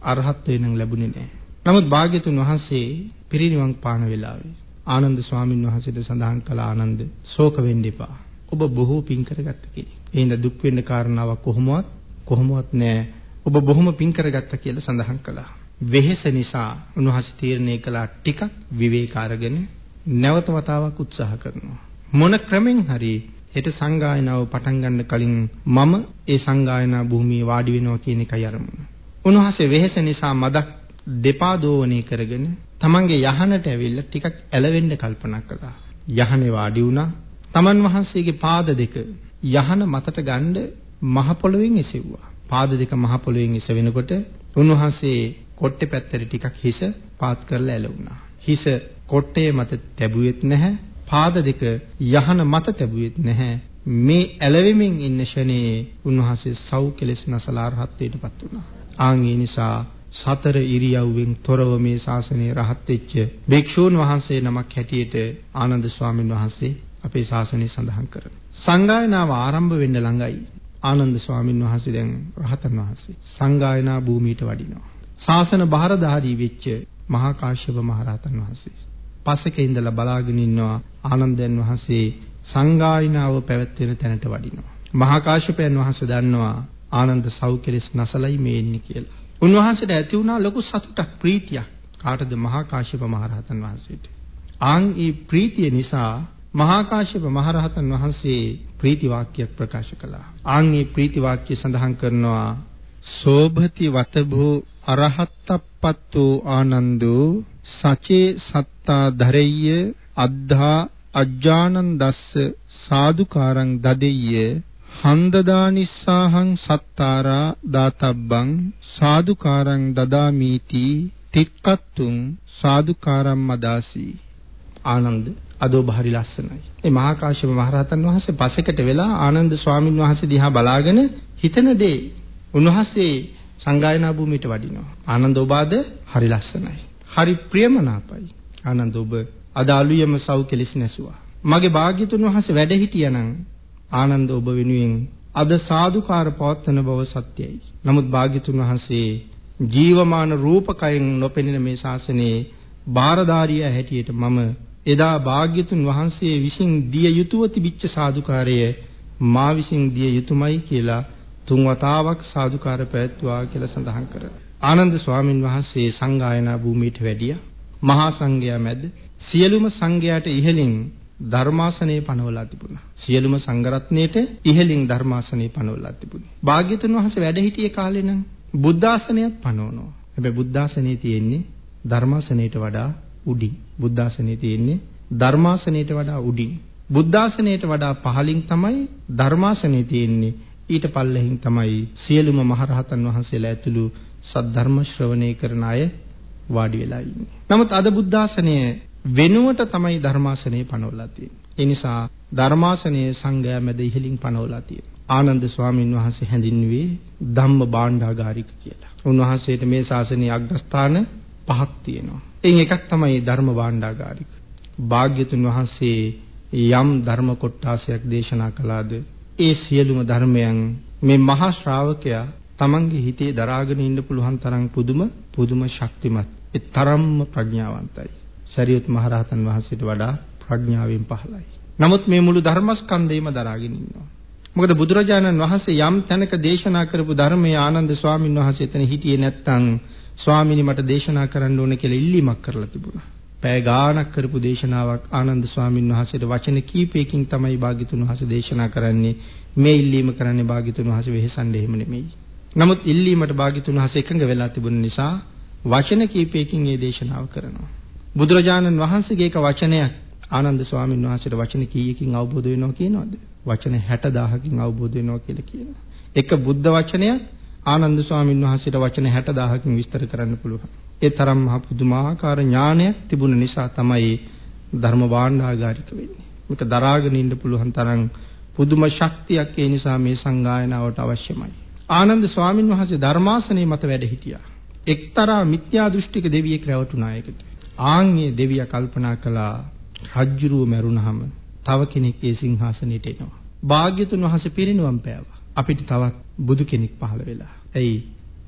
Speaker 1: අරහත්ත්වය නම් ලැබුණේ නැහැ. නමුත් භාග්‍යතුන් වහන්සේ පිරිනිවන් පාන වෙලාවේ ආනන්ද ස්වාමින් වහන්සේට සඳහන් කළ ආනන්ද ශෝක වෙන්න එපා. ඔබ බොහෝ පින් කරගත්ත කෙනෙක්. එහෙනම් දුක් වෙන්න කාරණාවක් කොහොමවත් කොහොමවත් නැහැ. ඔබ බොහොම පින් කරගත්තා කියලා සඳහන් කළා. වෙහෙස නිසා උන්වහන්සේ තීරණය කළා ටිකක් විවේක අරගෙන නැවත වතාවක් උත්සාහ කරනවා. මොන ක්‍රමෙන් හරි හෙට සංගායනාව පටන් ගන්න කලින් මම ඒ සංගායනා භූමියේ වාඩි වෙනවා කියන එකයි අරමුණ. උන්වහන්සේ වෙහෙස නිසා මදක් දෙපා දෝවණේ කරගෙන තමන්ගේ යහනට ඇවිල්ලා ටිකක් ඇලවෙන්න කල්පනා කළා. යහනේ වාඩි වුණා. තමන් වහන්සේගේ පාද දෙක යහන මතට ගන්න මහ පොළොවෙන් එසෙව්වා. පාද දෙක මහ පොළොවෙන් එසවෙනකොට උන්වහන්සේ කොට්ටේ පැත්තට ටිකක් හිස පාත් කරලා ඇලුණා. හිස කොට්ටේ මත තැබුවෙත් නැහැ. පාද දෙක යහන මත තැබුවෙත් නැහැ. මේ ඇලවෙමින් ඉන්න ෂනේ උන්වහන්සේ සව් කෙලෙස් නැසලා රහත්ත්වයටපත් වුණා. ආන් ඒ නිසා සතර ඉරියව්වෙන් තොරව මේ ශාසනය රහත් වෙච්ච භික්ෂූන් වහන්සේ නමක් හැටියට ආනන්ද ස්වාමීන් වහන්සේ අපේ ශාසනය සඳහන් කරනවා. සංගායනාව ආරම්භ වෙන්න ළඟයි. ආනන්ද ස්වාමීන් වහන්සේ දැන් රහතන් වහන්සේ සංගායනා භූමියට වඩිනවා. ශාසන බාරධාරී වෙච්ච මහා කාශ්‍යප මහ රහතන් වහන්සේ. පස්සක ඉඳලා බලාගෙන ඉන්නවා ආනන්දයන් වහන්සේ සංගායනාව පැවැත්වෙන තැනට වඩිනවා. මහා කාශ්‍යපයන් වහන්සේ දන්නවා ආනන්ද සෞඛ්‍යලස් නසලයි මේ එන්නේ කියලා. උන්වහන්සේට ඇති වුණා ලොකු සතුටක් ප්‍රීතියක්. කාටද මහා කාශ්‍යප මහරහතන් වහන්සේට. ආන් ඒ ප්‍රීතිය නිසා මහා කාශ්‍යප මහරහතන් වහන්සේ ප්‍රීති වාක්‍යයක් ප්‍රකාශ කළා. ආන් මේ ප්‍රීති වාක්‍ය සඳහන් කරනවා සෝභති වතභෝ අරහත්තප්පත්තෝ ආනන්දෝ සචේ සත්තා ධරෙය්‍ය අද්ධා අජ්ජානන්දස්ස සාදුකාරං දදෙය්‍ය හන්දදානිස්සාහං සත්තාරා දාතබ්බං සාදුකාරං දදාමීති තික්කත්තුං සාදුකාරම් මදාසි ආනන්ද අදෝ බහරි ලස්සනයි. මේ මහා කාශ්‍යප මහරහතන් වහන්සේ පසෙකට වෙලා ආනන්ද ස්වාමින් වහන්සේ දිහා බලාගෙන හිතන දේ උන්වහන්සේ සංගායනා භූමියට වඩිනවා. ආනන්ද ඔබාද හරි ලස්සනයි. හරි ප්‍රියමනාපයි. ආනන්ද ඔබ අද අලුයම සව් කෙලිස් නැසුවා. මගේ භාග්‍යතුන් වහන්සේ වැඩ හිටියානම් ආනන්ද ඔබ වෙනුවෙන් අද සාදුකාර පවත්වන බව සත්‍යයි. නමුත් භාග්‍යතුන් වහන්සේ ජීවමාන රූපකයෙන් නොපෙනෙන මේ ශාසනයේ බාරදාරිය හැටියට මම එදා භාග්‍යතුන් වහන්සේ විසින් දිය යුතුව තිබිච්ච සාදුකාරය මා විසින් දිය යුතුයමයි කියලා තුන් වතාවක් සාදුකාර පැවැත්වුවා කියලා සඳහන් කරා. ආනන්ද ස්වාමින් වහන්සේ සංගායනා භූමියට වැඩියා. මහා සංඝයා මැද සියලුම සංඝයාට ඉහළින් ධර්මාසනයේ පනවලා තිබුණා. සියලුම සංඝරත්නයේට ඉහළින් ධර්මාසනයේ පනවලා තිබුණේ. භාග්‍යතුන් වහන්සේ වැඩ සිටියේ කාලේ නම් බුද්ධාසනයත් පනවනවා. හැබැයි බුද්ධාසනයේ තියෙන්නේ ධර්මාසනයට වඩා උඩින්. බුද්ධාසනයේ තියෙන්නේ ධර්මාසනයට වඩා උඩින්. බුද්ධාසනයට වඩා පහළින් තමයි ධර්මාසනයේ තියෙන්නේ. ඊට පල්ලෙහින් තමයි සියලුම මහරහතන් වහන්සේලා ඇතුළු සද්ධර්ම ශ්‍රවණය කරන අය වාඩි වෙලා ඉන්නේ. නමුත් අද බුද්ධාසනය වෙනුවට තමයි ධර්මාසනය පනවලා තියෙන්නේ. ඒ නිසා ධර්මාසනයේ සංඝයා මැද ඉහළින් පනවලා තියෙනවා. ආනන්ද ස්වාමීන් වහන්සේ හැඳින්වුවේ ධම්ම භාණ්ඩාගාරික කියලා. උන්වහන්සේට මේ ශාසනයේ අග්‍රස්ථාන පහක් තියෙනවා. එයින් එකක් තමයි ධර්ම භාණ්ඩාගාරික. භාග්‍යතුන් වහන්සේ යම් ධර්ම කොටාසයක් දේශනා කළාද ඒ සියලුම ධර්මයන් මේ මහා ශ්‍රාවකයා තමන්ගේ හිතේ දරාගෙන ඉන්න පුළුවන් තරම් පුදුම පුදුම ශක්තිමත් ඒ තරම්ම ප්‍රඥාවන්තයි. සරියුත් මහරහතන් වහන්සේට වඩා ප්‍රඥාවෙන් පහළයි. නමුත් මේ මුළු ධර්මස්කන්ධයම දරාගෙන ඉන්නවා. මොකද බුදුරජාණන් වහන්සේ යම් තැනක දේශනා කරපු ධර්මයේ ආනන්ද ස්වාමීන් වහන්සේ එතන හිටියේ නැත්නම් ස්වාමීනි මට දේශනා කරන්න ඕන කියලා ඉල්ලීමක් කරලා තිබුණා. පැය ගාණක් කරපු දේශනාවක් ආනන්ද ස්වාමීන් වහන්සේට වචන කීපයකින් තමයි භාග්‍යතුන් වහන්සේ දේශනා කරන්නේ. මේ ඉල්ලීම කරන්නේ භාග්‍යතුන් වහන්සේ වෙහෙසන්නේ එහෙම නෙමෙයි. නමුත් ඉල්ලීමට භාග්‍යතුන් වහන්සේ එකඟ වෙලා තිබුණ නිසා වචන කීපයකින් මේ දේශනාව කරනවා. බුදුරජාණන් වහන්සේගේ එක වචනයක් ආනන්ද ස්වාමීන් වහන්සේට වචන කීයකින් අවබෝධ වෙනවා කියනවද? වචන 60000කින් අවබෝධ වෙනවා කියලා කියනවා. එක බුද්ධ වචනයක් ආනන්ද ස්වාමීන් වහන්සේට වචන 60000කින් විස්තර කරන්න පුළුවන්. ඒ තරම් මහ පුදුමාකාර ඥානයක් තිබුණ නිසා තමයි ධර්ම භාණ්ඩාගාරික වෙන්නේ. මේක දරාගෙන ඉන්න පුළුවන් තරම් පුදුම ශක්තියක් ඒ නිසා මේ සංගායනාවට අවශ්‍යමයි. ආනන්ද ස්වාමීන් වහන්සේ ධර්මාසනයේ මත වැඩ හිටියා. එක්තරා මිත්‍යා දෘෂ්ටික දෙවියෙක් රැවටුණා ඒකට. ආන්ගේ දෙවියා කල්පනා කළා රජ්ජුරුව මැරුණාම තව කෙනෙක් ඒ සිංහාසනෙට එනවා. භාග්‍යතුන් වහන්සේ පිරිනුවම් පෑවා. අපිට තවත් බුදු කෙනෙක් පහළ වෙලා. එයි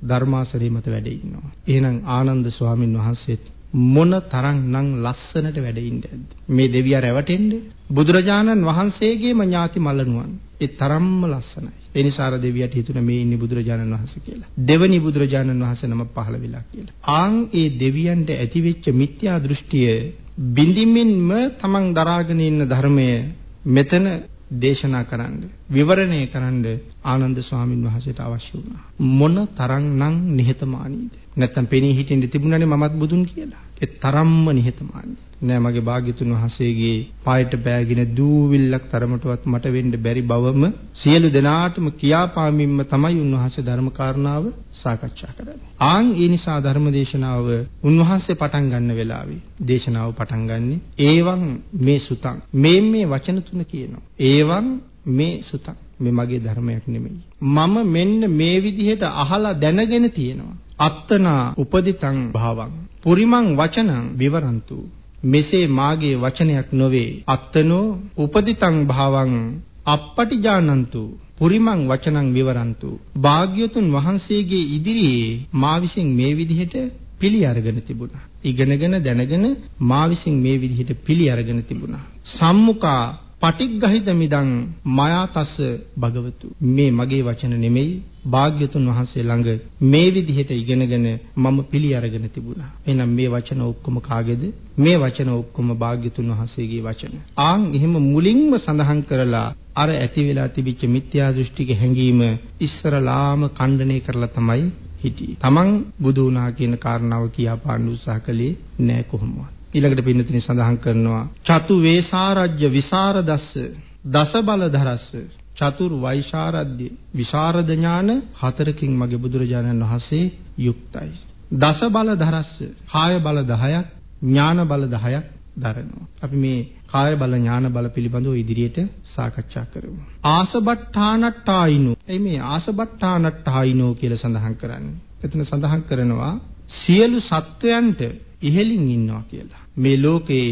Speaker 1: ධර්මාසනයේ මත වැඩ ඉන්නවා. එහෙනම් ආනන්ද ස්වාමින් වහන්සේත් මොන තරම්නම් ලස්සනට වැඩ ඉන්නේ මේ දෙවියා රැවටෙන්නේ බුදුරජාණන් වහන්සේගේම ඥාති මලනුවන් ඒ තරම්ම ලස්සනයි. ඒ නිසා අර දෙවියට හිතුණ මේ ඉන්නේ බුදුරජාණන් වහන්සේ කියලා. දෙවනි බුදුරජාණන් වහන්සේ නම පහළ වෙලා කියලා. ආන් ඒ දෙවියන්ට ඇතිවෙච්ච මිත්‍යා දෘෂ්ටිය බිඳිමින්ම තමන් දරාගෙන ඉන්න ධර්මය මෙතන දේශනා කරන්න විවරණය කරන්න ආනන්ද ස්වාමින් වහන්සේට අවශ්‍ය වුණා. මොන තරම්නම් නිහතමානීද? නැත්තම් පෙනී හිටින්න තිබුණානේ මමත් බුදුන් කියලා ඒ තරම්ම නිහතමානී නෑ මගේ භාග්‍යතුන් වහන්සේගේ පායට බෑගෙන දූවිල්ලක් තරමටවත් මට වෙන්න බැරි බවම සියලු දෙනාටම කියාපාමින්ම තමයි උන්වහන්සේ ධර්ම කාරණාව සාකච්ඡා කරන්නේ. ආන් ඒ නිසා ධර්ම දේශනාව උන්වහන්සේ පටන් ගන්න වෙලාවේ දේශනාව පටන් ගන්නෙ ඒවන් මේ සුතං මේ මේ වචන තුන කියනවා. ඒවන් මේ සුතං මේ මගේ ධර්මයක් නෙමෙයි. මම මෙන්න මේ විදිහට අහලා දැනගෙන තියෙනවා. අත්තනා උපදිතං භාවං. පුරිමං වචනං විවරන්තු. මෙසේ මාගේ වචනයක් නොවේ. අත්තනෝ උපදිතං භාවං අප්පටිජානන්තු. පුරිමං වචනං විවරන්තු. භාග්‍යතුන් වහන්සේගේ ඉදිරියේ මා විසින් මේ විදිහට පිළි අරගෙන තිබුණා. ඉගෙනගෙන දැනගෙන මා විසින් මේ විදිහට පිළි අරගෙන තිබුණා. සම්මුඛා පටිග්ගහිත මිදං මයා තස්ස භගවතු මේ මගේ වචන නෙමෙයි භාග්‍යතුන් වහන්සේ ළඟ මේ විදිහට ඉගෙනගෙන මම පිළි අරගෙන තිබුණා. එහෙනම් මේ වචන ඔක්කොම කාගේද? මේ වචන ඔක්කොම භාග්‍යතුන් වහන්සේගේ වචන. ආන් එහෙම මුලින්ම සඳහන් කරලා අර ඇති වෙලා තිබිච්ච මිත්‍යා දෘෂ්ටික හැඟීම ඉස්සරලාම ඛණ්ඩණය කරලා තමයි හිටියේ. Taman බුදු වුණා කියන කාරණාව කියා පාන්න උත්සාහ කළේ නෑ කොහොමවත්. ඊළඟට පින්නතිනි සඳහන් කරනවා චතු වේසාරජ්‍ය විසරදස්ස දස බල ධරස්ස චතුර් වෛශාරද්‍ය විශාරද ඥාන හතරකින් මගේ බුදුරජාණන් වහන්සේ යුක්තයි. දස බල ධරස්ස කාය බල 10ක් ඥාන බල 10ක් දරනවා. අපි මේ කාය බල ඥාන බල පිළිබඳව ඉදිරියට සාකච්ඡා කරමු. ආසබට්ඨානට්ඨායිනෝ. එයි මේ ආසබට්ඨානට්ඨායිනෝ කියලා සඳහන් කරන්නේ. එතන සඳහන් කරනවා සියලු සත්වයන්ට ඉහෙලින් ඉන්නවා කියලා. මේ ලෝකේ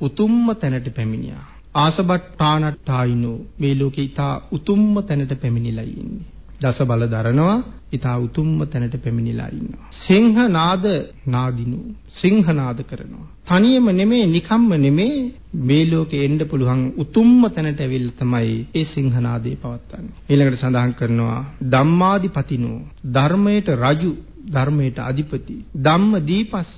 Speaker 1: උතුම්ම තැනට පැමිණියා. ආසබට්ඨානට්ඨායිනෝ මේ ලෝකේ ඊතා උතුම්ම තැනට පැමිණිලා ඉන්නේ. දස බල දරනවා ඊතා උතුම්ම තැනට පැමිණිලා ඉන්නවා. සිංහ නාද නාදිනු සිංහ නාද කරනවා. තනියම නෙමේ නිකම්ම නෙමේ මේ ලෝකේ එන්න පුළුවන් උතුම්ම තැනට ඇවිල්ලා තමයි ඒ සිංහ නාදේ පවත්වන්නේ. ඊළඟට සඳහන් කරනවා ධම්මාදිපතිනෝ ධර්මයට රජු ධර්මයට අධිපති. ධම්ම දීපස්ස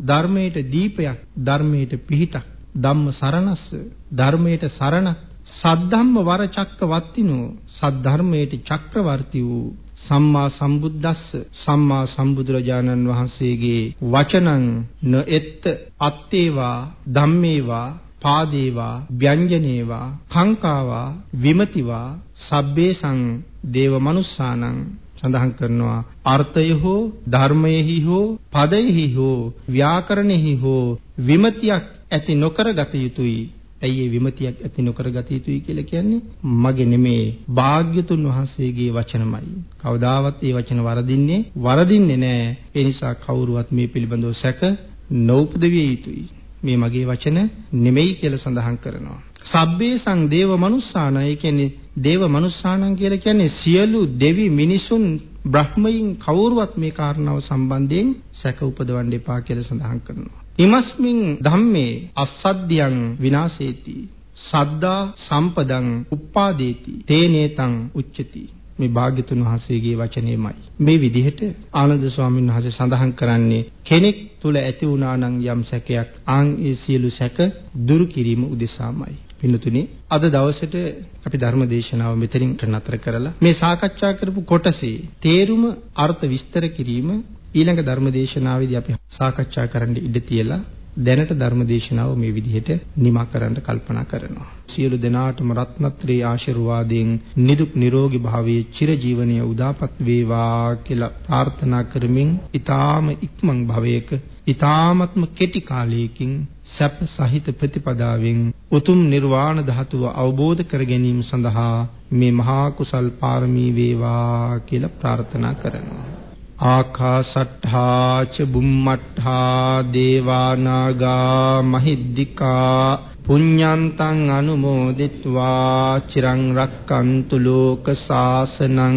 Speaker 1: ධර්මයට දීපයක් ධර්මයට පිහිටක්. ධම්ම සරණස්ස ධර්මයට සරණක් සද්ධම්ම වර චක්කවත්තිනෝ සද්ධර්මයට චක්‍රවර්ති වූ සම්මා සම්බුද්දස්ස සම්මා සම්බුදුරජාණන් වහන්සේගේ වචනං න එත්ත අත්තේවා ධම්මේවා පාදේවා ව්‍යංජනේවා කාංකාවා විමතිවා සබ්බේසං දේව මනුස්සානං සඳහන් කරනවා. අර්ථය හෝ ධර්මයෙහි හෝ පදයෙහි හෝ ව්‍යාකරණෙහි හෝ විමතියක් ඇති නොකර ගත යුතුයි. ඇයි ඒ විමතියක් ඇති නොකර ගත යුතුයි කියලා කියන්නේ? මගේ නෙමේ. භාග්‍යතුන් වහන්සේගේ වචනමයි. කවදාවත් ඒ වචන වරදින්නේ වරදින්නේ නැහැ ඒ නිසා කවුරුවත් මේ පිළිබඳව සැක නොඋපදවිය යුතුයි. මේ මගේ වචන නෙමෙයි කියලා සඳහන් කරනවා. සබ්බේසං දේව මනුස්සාන ඒ කියන්නේ දේව මනුස්සානං කියලා කියන්නේ සියලු දෙවි මිනිසුන් බ්‍රහ්මයින් කවුරුවත් මේ කාරණාව සම්බන්ධයෙන් සැක උපදවන්න එපා කියලා සඳහන් කරනවා. ඉමස්මින් ධම්මේ අස්සද්ධියං විනාශේති. සද්දා සම්පදං උප්පාදේති. තේනේතං උච්චති. මේ භාග්‍යතුන් වහන්සේගේ වචනේමයි. මේ විදිහට ආනන්ද ස්වාමීන් වහන්සේ සඳහන් කරන්නේ කෙනෙක් තුල ඇති වුණා නම් යම් සැකයක් ආන් ඒ සියලු සැක දුරු කිරීම උදෙසාමයි. පින්තුනේ අද දවසේට අපි ධර්ම දේශනාව මෙතනින් නතර කරලා මේ සාකච්ඡා කරපු කොටසේ තේරුම අර්ථ විස්තර කිරීම ඊළඟ ධර්ම දේශනාවේදී අපි සාකච්ඡා කරන්න ඉඩ තියලා දැනට ධර්ම දේශනාව මේ විදිහට නිමා කරන්න කල්පනා කරනවා. සියලු දෙනාටම රත්නත්‍රී ආශිර්වාදයෙන් නිදුක් නිරෝගී භාවයේ චිරජීවනයේ උදාපත් වේවා කියලා ප්‍රාර්ථනා කරමින් ඊ타ම ඉක්මන් භවයක ඊ타මත්ම කෙටි කාලයකින් සැප සහිත ප්‍රතිපදාවෙන් උතුම් නිර්වාණ ධාතුව අවබෝධ කර ගැනීම සඳහා මේ මහා කුසල් පාරමී වේවා කියලා ප්‍රාර්ථනා කරනවා. ආකාසට්ඨා ච බුම්මට්ඨා දේවානාගා මහිද්దికා පුඤ්ඤන්තං අනුමෝදිත්වා චිරං රක්칸තු ලෝක සාසනං